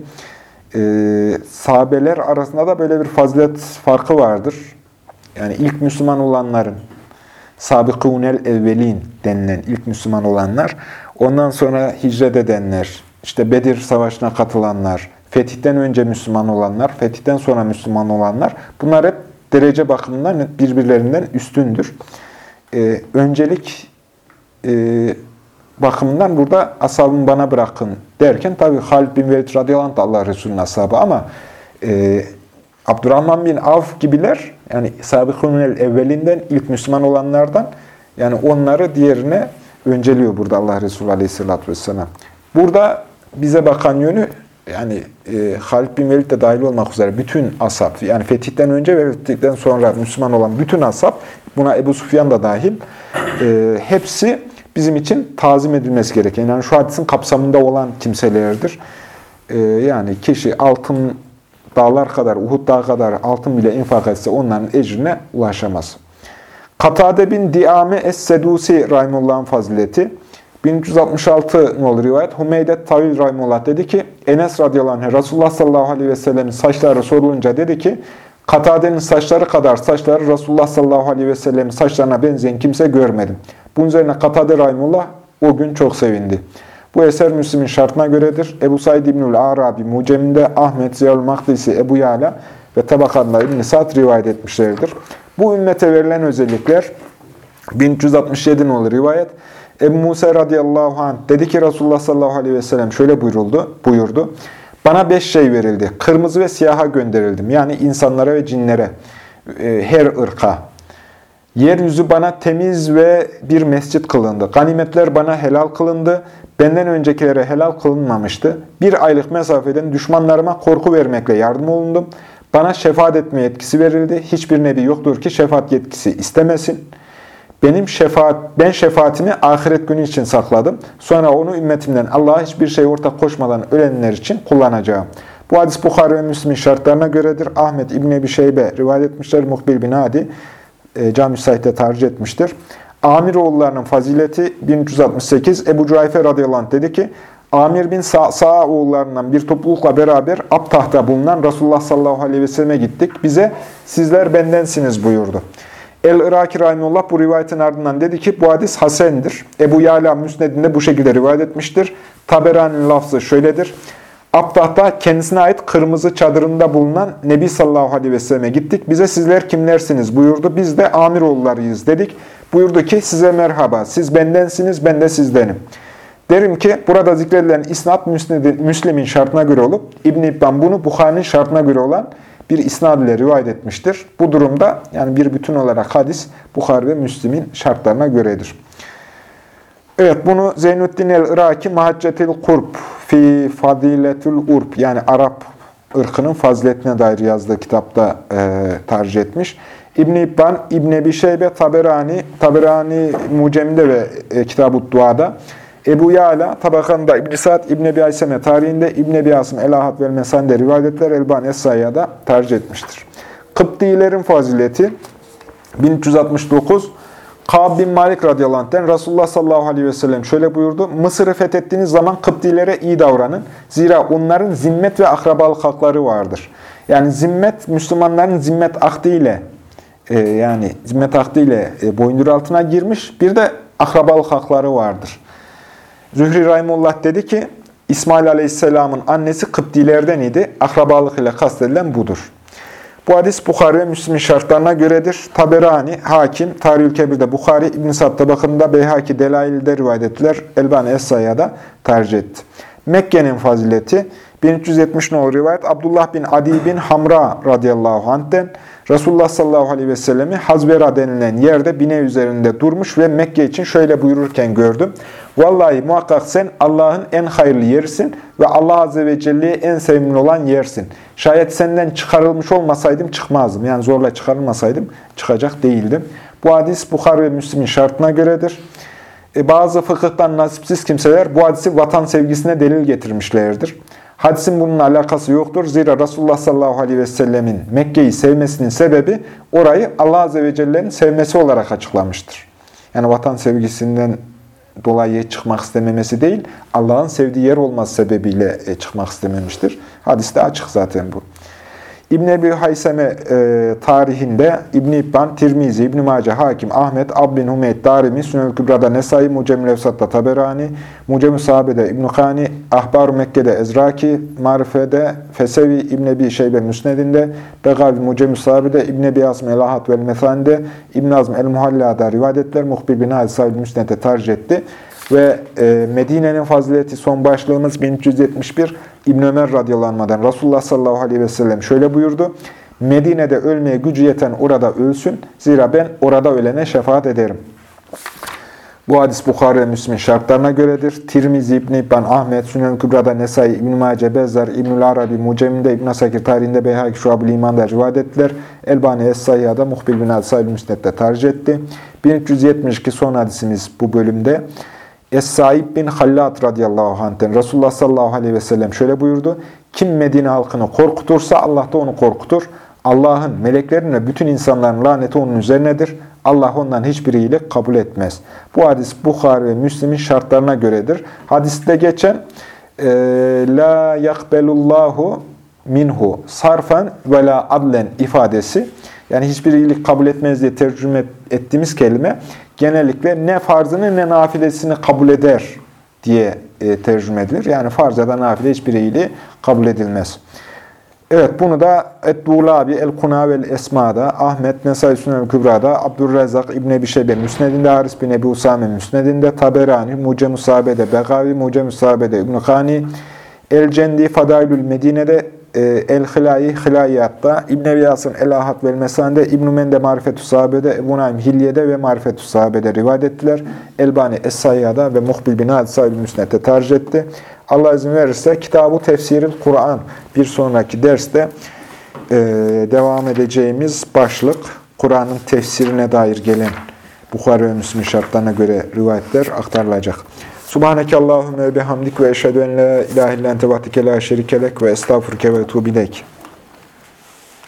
e, sahabeler arasında da böyle bir fazilet farkı vardır. Yani ilk Müslüman olanların, sabıkûnel evvelin denilen ilk Müslüman olanlar, ondan sonra hicret edenler, işte Bedir Savaşı'na katılanlar, fetihten önce Müslüman olanlar, fetihten sonra Müslüman olanlar, bunlar hep derece bakımından birbirlerinden üstündür. Ee, öncelik e, bakımından burada asabımı bana bırakın derken tabi Halid bin Velid radıyallahu anh Allah Resulü'nün ashabı ama e, Abdurrahman bin Avf gibiler yani sabıkûnel evvelinden ilk Müslüman olanlardan yani onları diğerine önceliyor burada Allah Resulü aleyhissalatü vesselam. Burada bize bakan yönü yani e, Halid bin Velid de dahil olmak üzere bütün ashab yani fetihten önce ve fetihten sonra Müslüman olan bütün ashab buna Ebu Sufyan da dahil e, hepsi bizim için tazim edilmesi gereken, yani şu hadisin kapsamında olan kimselerdir. Ee, yani kişi altın dağlar kadar, Uhud dağı kadar altın bile infak etse onların ecrine ulaşamaz. Katade bin Diame Es-Sedusi Rahimullah'ın fazileti. 1366 nolu rivayet. Hümeydet Tavil Rahimullah dedi ki, Enes radıyallahu anh, Resulullah sallallahu aleyhi ve sellemin saçları sorulunca dedi ki, Katade'nin saçları kadar saçları Resulullah sallallahu aleyhi ve sellemin saçlarına benzeyen kimse görmedim. Bunun üzerine Katade Rahimullah o gün çok sevindi. Bu eser Müslim'in şartına göredir. Ebu Said İbnül Arabi, Mucem'inde Ahmet Ziyal Mahdisi, Ebu Yala ve tabakatında İbn-i Sa'd rivayet etmişlerdir. Bu ümmete verilen özellikler 1367 nolu rivayet. Ebu Musa radıyallahu anh dedi ki Resulullah sallallahu aleyhi ve sellem şöyle buyuruldu, buyurdu. Bana beş şey verildi. Kırmızı ve siyaha gönderildim. Yani insanlara ve cinlere, e, her ırka. Yeryüzü bana temiz ve bir mescit kılındı. Ganimetler bana helal kılındı. Benden öncekilere helal kılınmamıştı. Bir aylık mesafeden düşmanlarıma korku vermekle yardım olundum. Bana şefaat etme yetkisi verildi. Hiçbir nebi yoktur ki şefaat yetkisi istemesin. Benim şefaat, ben şefaatimi ahiret günü için sakladım. Sonra onu ümmetimden Allah'a hiçbir şey ortak koşmadan ölenler için kullanacağım. Bu hadis Bukhari ve Müslim'in şartlarına göredir. Ahmet İbni Ebi Şeybe rivayet etmişler. Muhbil bin Adi e, Cami Said'de tercih etmiştir. Amiroğullarının fazileti 1368 Ebu Cuayfe radıyallahu anh dedi ki Amir bin Sa Sa'a oğullarından bir toplulukla beraber Abtah'ta bulunan Resulullah sallallahu aleyhi ve selleme gittik. Bize sizler bendensiniz buyurdu. El-Iraki Rahimullah bu rivayetin ardından dedi ki bu hadis hasendir. Ebu Yala Müsned'inde bu şekilde rivayet etmiştir. Taberani'nin lafzı şöyledir. Abdah'ta kendisine ait kırmızı çadırında bulunan Nebi sallallahu aleyhi ve selleme gittik. Bize sizler kimlersiniz buyurdu. Biz de amiroğullarıyız dedik. Buyurdu ki size merhaba. Siz bendensiniz, ben de sizdenim. Derim ki burada zikredilen isnat Müslim'in şartına göre olup İbn-i İbban bunu Bukhari'nin şartına göre olan bir isnad ile rivayet etmiştir. Bu durumda yani bir bütün olarak hadis Bukhari ve Müslim'in şartlarına göredir. Evet bunu Zeynüddin el-Iraki Mahaccetil Kurb fi Fadiletül Urb yani Arap ırkının faziletine dair yazdığı kitapta e, tercih etmiş. İbn İbban, İbn Ebi Taberani, Taberani Mucem'de ve e, Kitab-ı Dua'da Ebu Yala tabakanda İbn-i Sa'd, İbn-i Ebi Ayseme tarihinde İbn-i Ebi Asım El-Ahad ve El-Mesan'de rivayetler Elban Es-Sayya'da da tercih etmiştir. Kıptilerin fazileti 1369 Kab bin Malik radıyallahu anh'ten Resulullah sallallahu aleyhi ve sellem şöyle buyurdu. Mısır'ı fethettiğiniz zaman Kıptilere iyi davranın. Zira onların zimmet ve akrabalık hakları vardır. Yani zimmet, Müslümanların zimmet akdi ile e, yani zimmet akdi ile e, boyundur altına girmiş. Bir de akrabalık hakları vardır. Zühri Rahimullah dedi ki, İsmail Aleyhisselam'ın annesi Kıptilerden idi. Akrabalık ile kastedilen budur. Bu hadis Bukhari ve Müslim şartlarına göredir. Taberani, Hakim, Tarih-ül Kebir'de Bukhari, İbn-i Sad Beyhaki Delail'de rivayet ettiler. Elbani Es-Say'a da tercih etti. Mekke'nin fazileti 1370 nolu rivayet Abdullah bin Adi bin Hamra radıyallahu anh'ten Resulullah sallallahu aleyhi ve sellemi Hazbera denilen yerde bine üzerinde durmuş ve Mekke için şöyle buyururken gördüm. Vallahi muhakkak sen Allah'ın en hayırlı yersin ve Allah azze ve celle'ye en sevimli olan yersin. Şayet senden çıkarılmış olmasaydım çıkmazdım. Yani zorla çıkarılmasaydım çıkacak değildim. Bu hadis Bukhar ve Müslim'in şartına göredir. E, bazı fıkıhtan nasipsiz kimseler bu hadisi vatan sevgisine delil getirmişlerdir. Hadisin bununla alakası yoktur. Zira Resulullah sallallahu aleyhi ve sellemin Mekke'yi sevmesinin sebebi orayı Allah azze ve celle'nin sevmesi olarak açıklamıştır. Yani vatan sevgisinden dolayı çıkmak istememesi değil, Allah'ın sevdiği yer olması sebebiyle e, çıkmak istememiştir. Hadiste açık zaten bu. İbn Ebi Hayseme e, tarihinde İbn İbban, Tirmizi, İbn Mace, Hakim, Ahmet, Abbin Hümeyd, Darimi, Sünel Kübra'da Nesai, Mucem Levsat'ta Taberani, Mucem Sahabe'de İbn Kani, Ahbar Mekke'de Ezraki, Marife'de Fesevi, İbn Ebi Şeybe Müsned'inde, Begavi Mucem Sahabe'de İbn Ebi Asm el-Ahat vel Methan'de, İbn Azm el-Muhalla'da rivayetler Muhbir bin Hadis Sahibi Müsned'de tercih etti. Ve e, Medine'nin fazileti son başlığımız 1371 İbn Ömer radıyallahu Resulullah sallallahu aleyhi ve sellem şöyle buyurdu. Medine'de ölmeye gücü yeten orada ölsün. Zira ben orada ölene şefaat ederim. Bu hadis Bukhari ve Müslim şartlarına göredir. Tirmizi, İbn İbban, Ahmet, Sünen Kübra'da Nesai, İbn Mace, Bezzar, İbnül Arabi, Mucem'de, İbn Sakir tarihinde Beyhaki Şuab-ı İman'da rivayet ettiler. Elbani Es-Sayya'da Muhbil bin Al-Sahib Müsned'de tercih etti. 1372 son hadisimiz bu bölümde. Es-Saib bin Hallat radıyallahu anh'ten Resulullah sallallahu aleyhi ve sellem şöyle buyurdu. Kim Medine halkını korkutursa Allah da onu korkutur. Allah'ın, meleklerin ve bütün insanların laneti onun üzerinedir. Allah ondan hiçbiriyle kabul etmez. Bu hadis Bukhari ve Müslim'in şartlarına göredir. Hadiste geçen e, La yakbelullahu minhu sarfen ve la adlen ifadesi yani hiçbir iyilik kabul etmez diye tercüme ettiğimiz kelime genellikle ne farzını ne nafilesini kabul eder diye e, tercüme edilir. Yani farz ya da nafile hiçbir iyiliği kabul edilmez. Evet bunu da Et-Dulabi, El-Kuna ve El-Esma'da, Ahmet, Nesai Sünnel Kübra'da, Abdurrezzak İbn Ebi Şeybe Müsned'inde, Haris bin Ebi Usame Müsned'inde, Taberani, Mucem-i Sahabe'de, Begavi, Mucem-i Sahabe'de, İbn-i Khani, El-Cendi, Fadailül Medine'de, El-Hilayi, Hilayat'ta, İbn Ebi Yasın, El-Ahad ve El-Mesan'de, İbn-i Mende, Marifetü Sahabe'de, Ebu Naim, Hilye'de ve Marifetü Sahabe'de rivayet ettiler. Elbani, Es-Sayya'da ve Muhbil bin Hadisayül Müsned'de tercih etti. Allah izin verirse Kitab-ı Tefsiril Kur'an bir sonraki derste e, devam edeceğimiz başlık Kur'an'ın tefsirine dair gelen Bukhara ve Müslim şartlarına göre rivayetler aktarılacak. Subhaneke Allahümme bihamdik ve eşhedü en la ilahe illan tevahdike la şerikelek ve estağfurke ve tuğbilek.